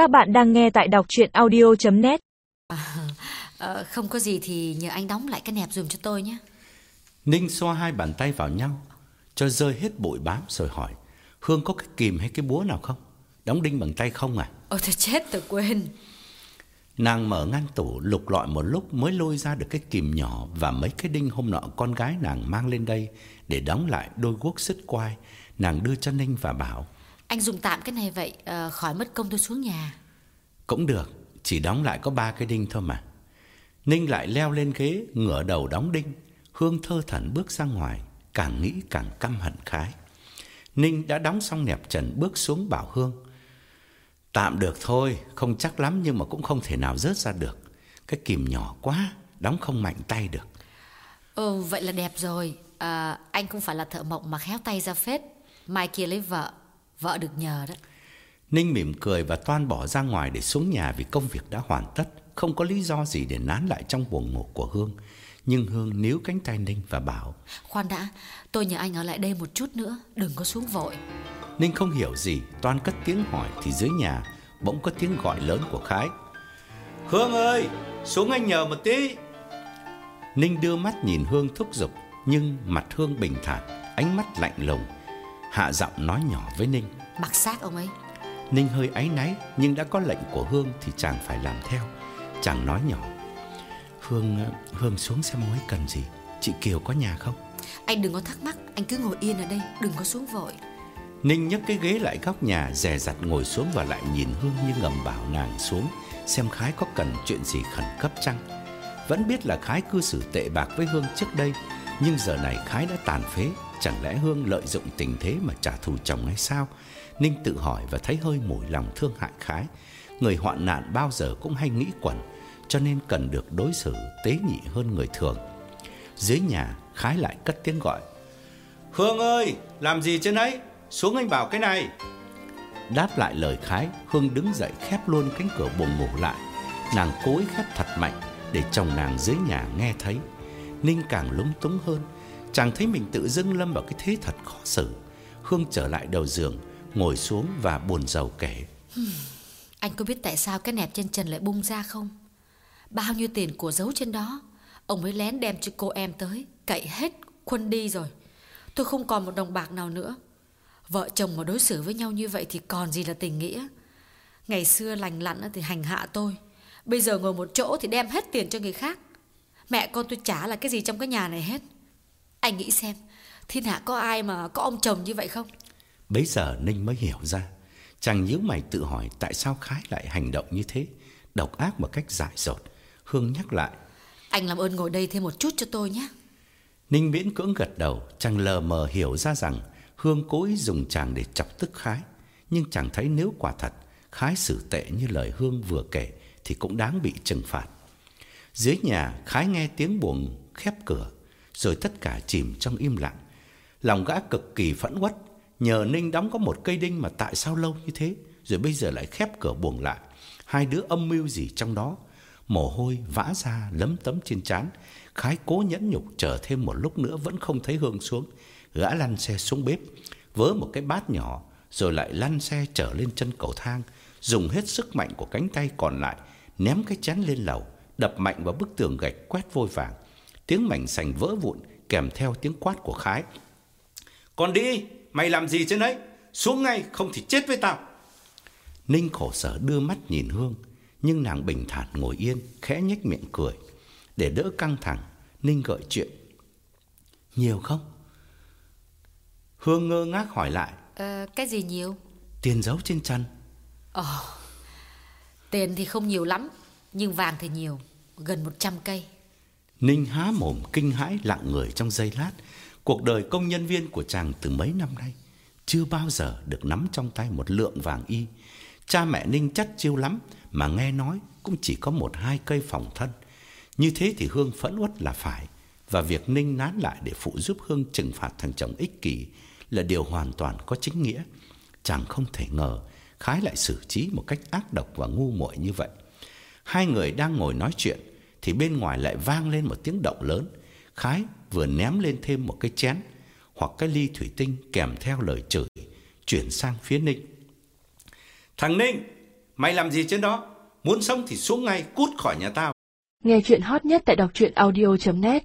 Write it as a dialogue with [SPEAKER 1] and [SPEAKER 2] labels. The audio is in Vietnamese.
[SPEAKER 1] Các bạn đang nghe tại đọc chuyện audio.net
[SPEAKER 2] Ờ, không có gì thì nhờ anh đóng lại cái nẹp dùm cho tôi nhé.
[SPEAKER 3] Ninh xoa hai bàn tay vào nhau, cho rơi hết bụi bám rồi hỏi, Hương có cái kìm hay cái búa nào không? Đóng đinh bằng tay không à?
[SPEAKER 2] Ôi tôi chết tôi quên.
[SPEAKER 3] Nàng mở ngăn tủ lục lọi một lúc mới lôi ra được cái kìm nhỏ và mấy cái đinh hôm nọ con gái nàng mang lên đây để đóng lại đôi guốc xích quai. Nàng đưa cho Ninh và bảo,
[SPEAKER 2] Anh dùng tạm cái này vậy ờ, khỏi mất công tôi xuống nhà.
[SPEAKER 3] cũng được, chỉ đóng lại có ba cái đinh thôi mà. Ninh lại leo lên ghế, ngửa đầu đóng đinh. Hương thơ thẩn bước ra ngoài, càng nghĩ càng căm hận khái. Ninh đã đóng xong nẹp trần bước xuống bảo Hương. Tạm được thôi, không chắc lắm nhưng mà cũng không thể nào rớt ra được. Cái kìm nhỏ quá, đóng không mạnh tay được.
[SPEAKER 2] Ừ vậy là đẹp rồi. Ờ, anh không phải là thợ mộng mà khéo tay ra phết. Mai kia lấy vợ, vợ được nhờ đó.
[SPEAKER 3] Ninh mỉm cười và toan bỏ ra ngoài để xuống nhà vì công việc đã hoàn tất, không có lý do gì để nán lại trong buồng ngủ của Hương. Nhưng Hương níu cánh tay Ninh và bảo,
[SPEAKER 2] Khoan đã, tôi nhờ anh ở lại đây một chút nữa, đừng có xuống vội.
[SPEAKER 3] Ninh không hiểu gì, toan cất tiếng hỏi thì dưới nhà bỗng có tiếng gọi lớn của Khái. Hương ơi, xuống anh nhờ một tí. Ninh đưa mắt nhìn Hương thúc giục, nhưng mặt Hương bình thản, ánh mắt lạnh lùng. Hạ giọng nói nhỏ với Ninh.
[SPEAKER 2] Mặc xác ông ấy.
[SPEAKER 3] Ninh hơi áy náy nhưng đã có lệnh của Hương thì chàng phải làm theo. Chàng nói nhỏ. Hương, Hương xuống xem ông ấy cần gì. Chị Kiều có nhà không?
[SPEAKER 2] Anh đừng có thắc mắc, anh cứ ngồi yên ở đây, đừng có xuống vội.
[SPEAKER 3] Ninh nhấc cái ghế lại góc nhà dè dặt ngồi xuống và lại nhìn Hương như ngầm bảo nàng xuống xem Khái có cần chuyện gì khẩn cấp chăng. Vẫn biết là Khái cư xử tệ bạc với Hương trước đây, nhưng giờ này Khái đã tàn phế, chẳng lẽ Hương lợi dụng tình thế mà trả thù chồng hay sao? Ninh tự hỏi và thấy hơi mủi lòng thương hại Khái. Người hoạn nạn bao giờ cũng hay nghĩ quẩn, cho nên cần được đối xử tế nhị hơn người thường. Dưới nhà, Khái lại cất tiếng gọi. Hương ơi, làm gì trên ấy? Xuống anh bảo cái này. Đáp lại lời Khái, Hương đứng dậy khép luôn cánh cửa buồng ngủ lại. Nàng cố ý khép thật mạnh để chồng nàng dưới nhà nghe thấy. Ninh càng lúng túng hơn, chàng thấy mình tự dưng lâm vào cái thế thật khó xử. Hương trở lại đầu giường, ngồi xuống và buồn rầu kể.
[SPEAKER 2] Hmm, anh có biết tại sao cái nẹp trên trần lại bung ra không? Bao nhiêu tiền của giấu trên đó Ông mới lén đem cho cô em tới Cậy hết quân đi rồi Tôi không còn một đồng bạc nào nữa Vợ chồng mà đối xử với nhau như vậy Thì còn gì là tình nghĩa Ngày xưa lành lặn thì hành hạ tôi Bây giờ ngồi một chỗ thì đem hết tiền cho người khác Mẹ con tôi trả là cái gì trong cái nhà này hết anh nghĩ xem Thiên hạ có ai mà có ông chồng như vậy không
[SPEAKER 3] Bấy giờ Ninh mới hiểu ra. Chàng nhíu mày tự hỏi tại sao Khái lại hành động như thế, độc ác một cách dại dột. Hương nhắc lại.
[SPEAKER 2] Anh làm ơn ngồi đây thêm một chút cho tôi nhé
[SPEAKER 3] Ninh miễn cưỡng gật đầu, chàng lờ mờ hiểu ra rằng Hương cố ý dùng chàng để chọc tức Khái. Nhưng chàng thấy nếu quả thật Khái xử tệ như lời Hương vừa kể thì cũng đáng bị trừng phạt. Dưới nhà, Khái nghe tiếng buồng khép cửa, rồi tất cả chìm trong im lặng. Lòng gã cực kỳ phẫn uất, nhờ Ninh đóng có một cây đinh mà tại sao lâu như thế, rồi bây giờ lại khép cửa buồng lại. Hai đứa âm mưu gì trong đó? Mồ hôi vã ra lấm tấm trên trán. Khái cố nhẫn nhục chờ thêm một lúc nữa vẫn không thấy Hương xuống. Gã lăn xe xuống bếp, vớ một cái bát nhỏ, rồi lại lăn xe trở lên chân cầu thang, dùng hết sức mạnh của cánh tay còn lại, ném cái chén lên lầu, đập mạnh vào bức tường gạch quét vôi vàng. Tiếng mảnh sành vỡ vụn kèm theo tiếng quát của Khái. Con đi, mày làm gì trên đấy? Xuống ngay, không thì chết với tao. Ninh khổ sở đưa mắt nhìn Hương, nhưng nàng bình thản ngồi yên, khẽ nhếch miệng cười. Để đỡ căng thẳng, Ninh gợi chuyện. Nhiều không? Hương ngơ ngác hỏi lại,
[SPEAKER 2] Ờ, Cái gì nhiều
[SPEAKER 3] tiền giấu trên chân.
[SPEAKER 2] Tiền thì không nhiều lắm Nhưng vàng thì nhiều Gần 100 cây
[SPEAKER 3] Ninh há mồm kinh hãi lặng người trong giây lát. Cuộc đời công nhân viên của chàng từ mấy năm nay chưa bao giờ được nắm trong tay một lượng vàng y. Cha mẹ Ninh chắc chiêu lắm mà nghe nói cũng chỉ có một hai cây phòng thân. Như thế thì Hương phẫn uất là phải, và việc Ninh nán lại để phụ giúp Hương trừng phạt thằng chồng ích kỷ là điều hoàn toàn có chính nghĩa. Chàng không thể ngờ Khái lại xử trí một cách ác độc và ngu muội như vậy. Hai người đang ngồi nói chuyện thì bên ngoài lại vang lên một tiếng động lớn. Khái vừa ném lên thêm một cái chén hoặc cái ly thủy tinh kèm theo lời chửi chuyển sang phía Ninh. Thằng Ninh, Mày làm gì trên đó? Muốn sống thì xuống ngay, cút khỏi nhà tao.
[SPEAKER 4] Nghe chuyện hot nhất tại đọc truyện audio.net